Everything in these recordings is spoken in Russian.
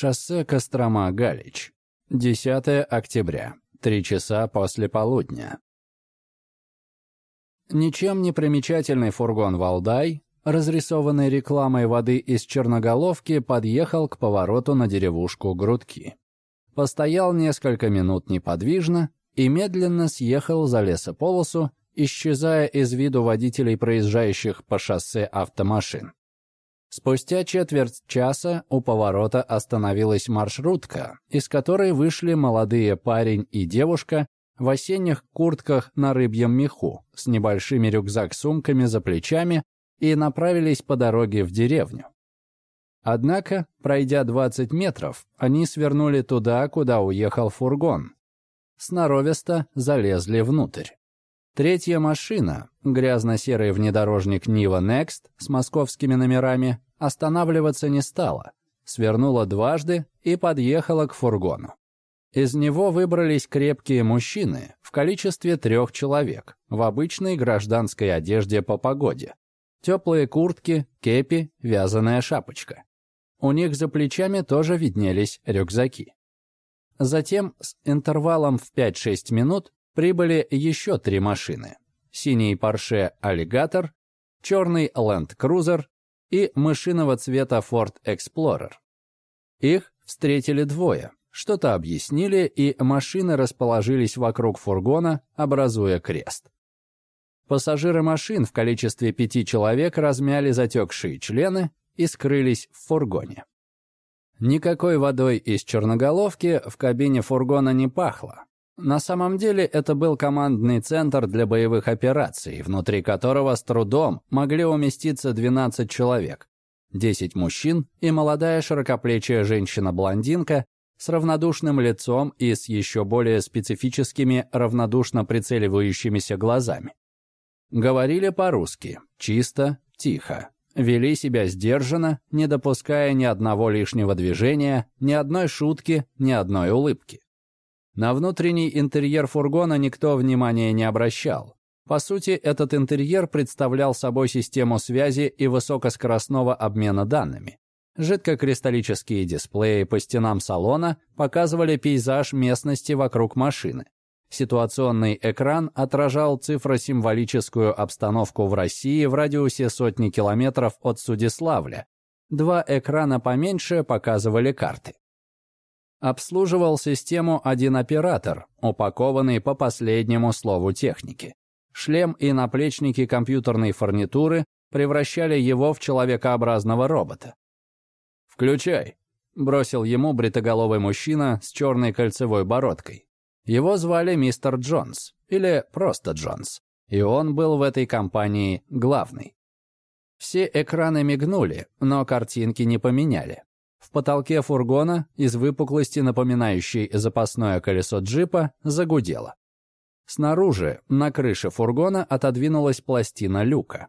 Шоссе Кострома-Галич. 10 октября. Три часа после полудня. Ничем не примечательный фургон «Валдай», разрисованный рекламой воды из черноголовки, подъехал к повороту на деревушку Грудки. Постоял несколько минут неподвижно и медленно съехал за лесополосу, исчезая из виду водителей проезжающих по шоссе автомашин. Спустя четверть часа у поворота остановилась маршрутка, из которой вышли молодые парень и девушка в осенних куртках на рыбьем меху с небольшими рюкзак-сумками за плечами и направились по дороге в деревню. Однако, пройдя 20 метров, они свернули туда, куда уехал фургон. Сноровисто залезли внутрь. Третья машина, грязно-серый внедорожник Нива Next с московскими номерами, останавливаться не стала, свернула дважды и подъехала к фургону. Из него выбрались крепкие мужчины в количестве трех человек в обычной гражданской одежде по погоде. Теплые куртки, кепи, вязаная шапочка. У них за плечами тоже виднелись рюкзаки. Затем с интервалом в 5-6 минут прибыли еще три машины. Синий Porsche Alligator, черный Land Cruiser и мышиного цвета Ford Explorer. Их встретили двое, что-то объяснили, и машины расположились вокруг фургона, образуя крест. Пассажиры машин в количестве пяти человек размяли затекшие члены и скрылись в фургоне. Никакой водой из черноголовки в кабине фургона не пахло, на самом деле это был командный центр для боевых операций, внутри которого с трудом могли уместиться 12 человек. 10 мужчин и молодая широкоплечая женщина-блондинка с равнодушным лицом и с еще более специфическими равнодушно прицеливающимися глазами. Говорили по-русски, чисто, тихо. Вели себя сдержанно, не допуская ни одного лишнего движения, ни одной шутки, ни одной улыбки. На внутренний интерьер фургона никто внимания не обращал. По сути, этот интерьер представлял собой систему связи и высокоскоростного обмена данными. Жидкокристаллические дисплеи по стенам салона показывали пейзаж местности вокруг машины. Ситуационный экран отражал цифросимволическую обстановку в России в радиусе сотни километров от Судиславля. Два экрана поменьше показывали карты обслуживал систему один оператор, упакованный по последнему слову техники. Шлем и наплечники компьютерной фурнитуры превращали его в человекообразного робота. «Включай», — бросил ему бритоголовый мужчина с черной кольцевой бородкой. Его звали мистер Джонс, или просто Джонс, и он был в этой компании главный. Все экраны мигнули, но картинки не поменяли. В потолке фургона из выпуклости, напоминающей запасное колесо джипа, загудело. Снаружи, на крыше фургона, отодвинулась пластина люка.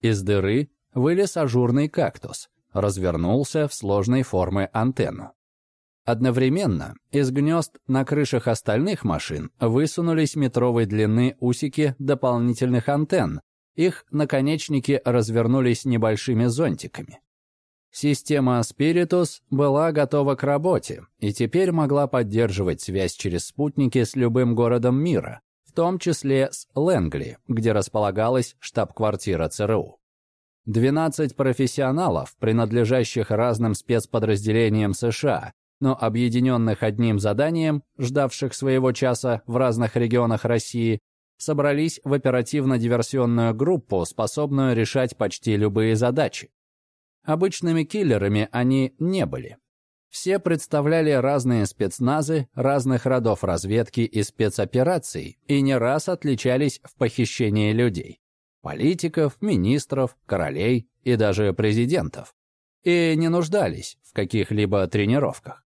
Из дыры вылез ажурный кактус, развернулся в сложной формы антенну. Одновременно из гнезд на крышах остальных машин высунулись метровой длины усики дополнительных антенн, их наконечники развернулись небольшими зонтиками. Система Spiritus была готова к работе и теперь могла поддерживать связь через спутники с любым городом мира, в том числе с Лэнгли, где располагалась штаб-квартира ЦРУ. 12 профессионалов, принадлежащих разным спецподразделениям США, но объединенных одним заданием, ждавших своего часа в разных регионах России, собрались в оперативно-диверсионную группу, способную решать почти любые задачи. Обычными киллерами они не были. Все представляли разные спецназы разных родов разведки и спецопераций и не раз отличались в похищении людей. Политиков, министров, королей и даже президентов. И не нуждались в каких-либо тренировках.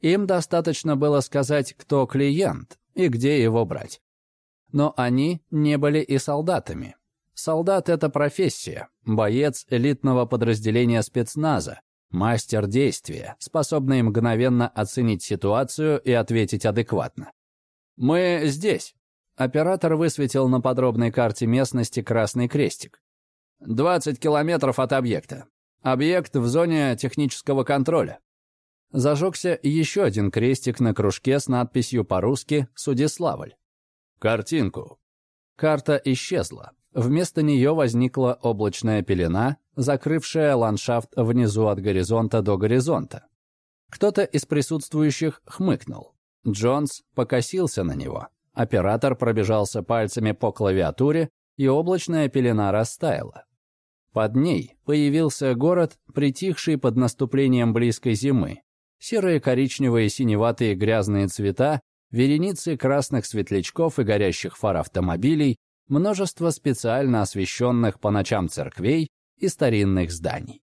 Им достаточно было сказать, кто клиент и где его брать. Но они не были и солдатами, Солдат — это профессия, боец элитного подразделения спецназа, мастер действия, способный мгновенно оценить ситуацию и ответить адекватно. «Мы здесь», — оператор высветил на подробной карте местности красный крестик. «20 километров от объекта. Объект в зоне технического контроля». Зажегся еще один крестик на кружке с надписью по-русски «Судиславль». «Картинку». Карта исчезла. Вместо нее возникла облачная пелена, закрывшая ландшафт внизу от горизонта до горизонта. Кто-то из присутствующих хмыкнул. Джонс покосился на него. Оператор пробежался пальцами по клавиатуре, и облачная пелена растаяла. Под ней появился город, притихший под наступлением близкой зимы. Серые, коричневые, синеватые грязные цвета, вереницы красных светлячков и горящих фар автомобилей, множество специально освещенных по ночам церквей и старинных зданий.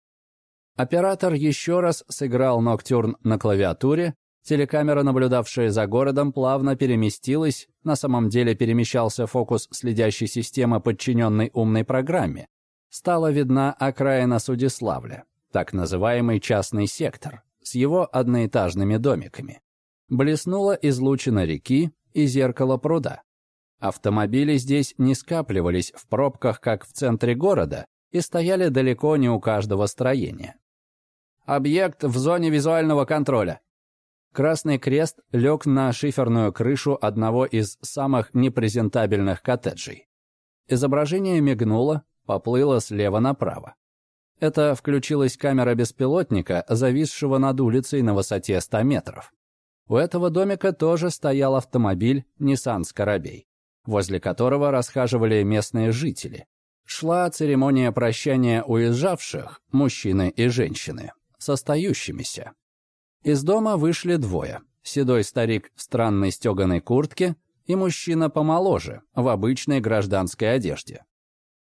Оператор еще раз сыграл ноктюрн на клавиатуре, телекамера, наблюдавшая за городом, плавно переместилась, на самом деле перемещался фокус следящей системы, подчиненной умной программе. Стала видна окраина Судиславля, так называемый частный сектор, с его одноэтажными домиками. Блеснула излучина реки и зеркало пруда. Автомобили здесь не скапливались в пробках, как в центре города, и стояли далеко не у каждого строения. «Объект в зоне визуального контроля». Красный крест лег на шиферную крышу одного из самых непрезентабельных коттеджей. Изображение мигнуло, поплыло слева направо. Это включилась камера беспилотника, зависшего над улицей на высоте 100 метров. У этого домика тоже стоял автомобиль Nissan Скоробей, возле которого расхаживали местные жители. Шла церемония прощания уезжавших, мужчины и женщины, с остающимися. Из дома вышли двое. Седой старик в странной стеганой куртке и мужчина помоложе, в обычной гражданской одежде.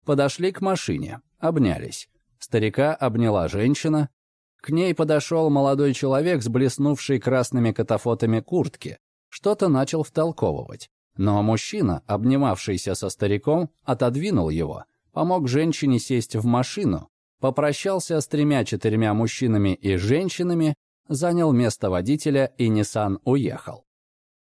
Подошли к машине, обнялись. Старика обняла женщина. К ней подошел молодой человек с блеснувшей красными катафотами куртки. Что-то начал втолковывать. Но мужчина, обнимавшийся со стариком, отодвинул его, помог женщине сесть в машину, попрощался с тремя-четырьмя мужчинами и женщинами, занял место водителя и Nissan уехал.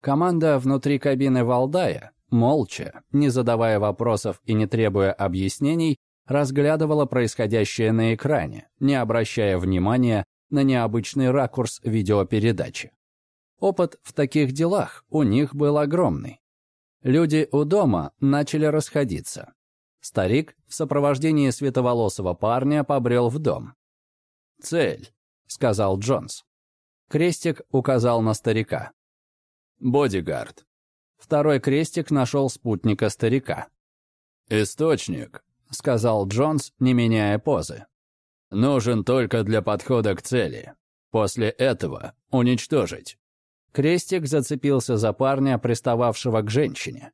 Команда внутри кабины Валдая, молча, не задавая вопросов и не требуя объяснений, разглядывала происходящее на экране, не обращая внимания на необычный ракурс видеопередачи. Опыт в таких делах у них был огромный. Люди у дома начали расходиться. Старик в сопровождении световолосого парня побрел в дом. «Цель», — сказал Джонс. Крестик указал на старика. «Бодигард». Второй крестик нашел спутника старика. «Источник», — сказал Джонс, не меняя позы. «Нужен только для подхода к цели. После этого уничтожить». Крестик зацепился за парня, пристававшего к женщине.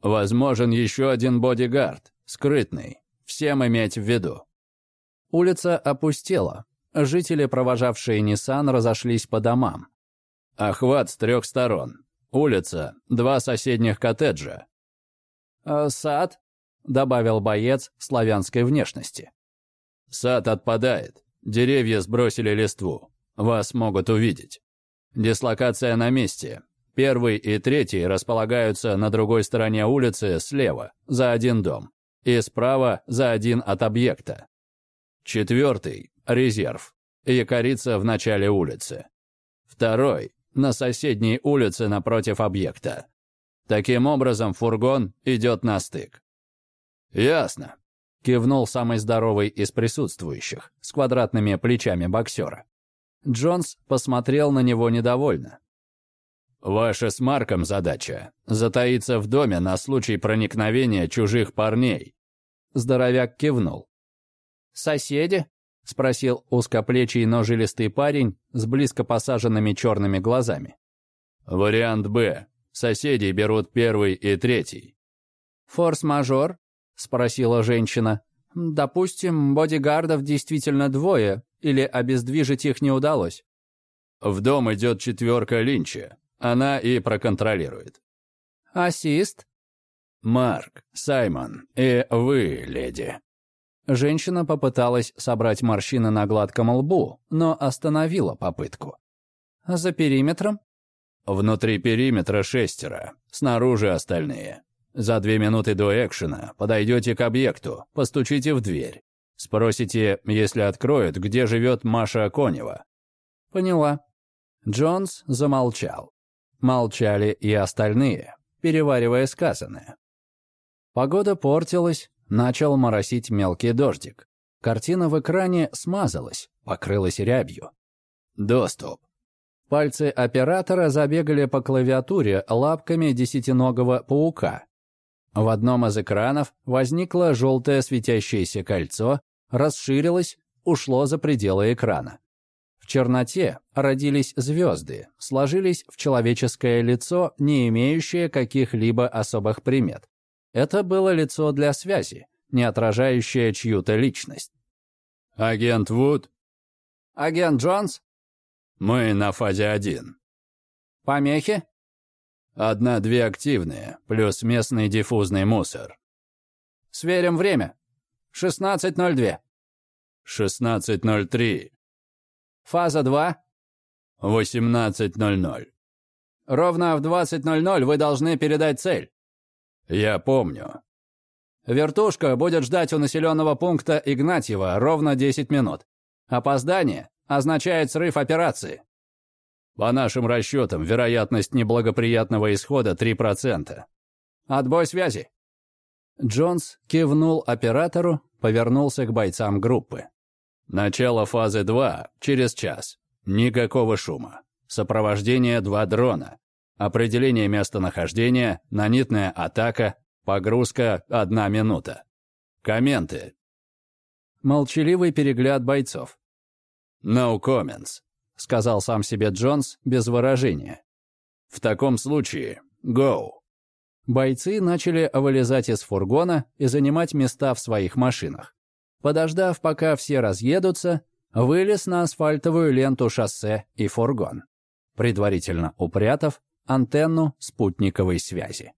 «Возможен еще один бодигард, скрытный. Всем иметь в виду». Улица опустела. Жители, провожавшие Ниссан, разошлись по домам. Охват с трех сторон. Улица, два соседних коттеджа. «А «Сад?» добавил боец славянской внешности. «Сад отпадает. Деревья сбросили листву. Вас могут увидеть. Дислокация на месте. Первый и третий располагаются на другой стороне улицы слева, за один дом, и справа за один от объекта. Четвертый – резерв. Якорится в начале улицы. Второй – на соседней улице напротив объекта. Таким образом, фургон идет на стык. «Ясно», — кивнул самый здоровый из присутствующих, с квадратными плечами боксера. Джонс посмотрел на него недовольно. «Ваша с Марком задача — затаиться в доме на случай проникновения чужих парней». Здоровяк кивнул. «Соседи?» — спросил узкоплечий, но жилистый парень с близко посаженными черными глазами. «Вариант «Б». Соседи берут первый и третий». «Форс-мажор?» — спросила женщина. «Допустим, бодигардов действительно двое, или обездвижить их не удалось?» «В дом идет четверка Линча. Она и проконтролирует». «Ассист?» «Марк, Саймон и вы, леди». Женщина попыталась собрать морщины на гладком лбу, но остановила попытку. «За периметром?» «Внутри периметра шестеро, снаружи остальные. За две минуты до экшена подойдете к объекту, постучите в дверь. Спросите, если откроют, где живет Маша Конева. Поняла. Джонс замолчал. Молчали и остальные, переваривая сказанное. Погода портилась, начал моросить мелкий дождик. Картина в экране смазалась, покрылась рябью. Доступ. Пальцы оператора забегали по клавиатуре лапками десятиногого паука. В одном из экранов возникло желтое светящееся кольцо, расширилось, ушло за пределы экрана. В черноте родились звезды, сложились в человеческое лицо, не имеющее каких-либо особых примет. Это было лицо для связи, не отражающее чью-то личность. «Агент Вуд?» «Агент Джонс?» «Мы на фазе один». «Помехи?» «Одна-две активные, плюс местный диффузный мусор». «Сверим время. 16.02». «16.03». «Фаза 2?» «18.00». «Ровно в 20.00 вы должны передать цель». «Я помню». «Вертушка будет ждать у населенного пункта Игнатьева ровно 10 минут. Опоздание означает срыв операции». «По нашим расчетам, вероятность неблагоприятного исхода 3%. Отбой связи». Джонс кивнул оператору, повернулся к бойцам группы. «Начало фазы 2 через час. Никакого шума. Сопровождение два дрона. Определение местонахождения, нанитная атака, погрузка одна минута. Комменты. Молчаливый перегляд бойцов. «No comments», — сказал сам себе Джонс без выражения. «В таком случае, go». Бойцы начали вылезать из фургона и занимать места в своих машинах. Подождав, пока все разъедутся, вылез на асфальтовую ленту шоссе и фургон, предварительно упрятав антенну спутниковой связи.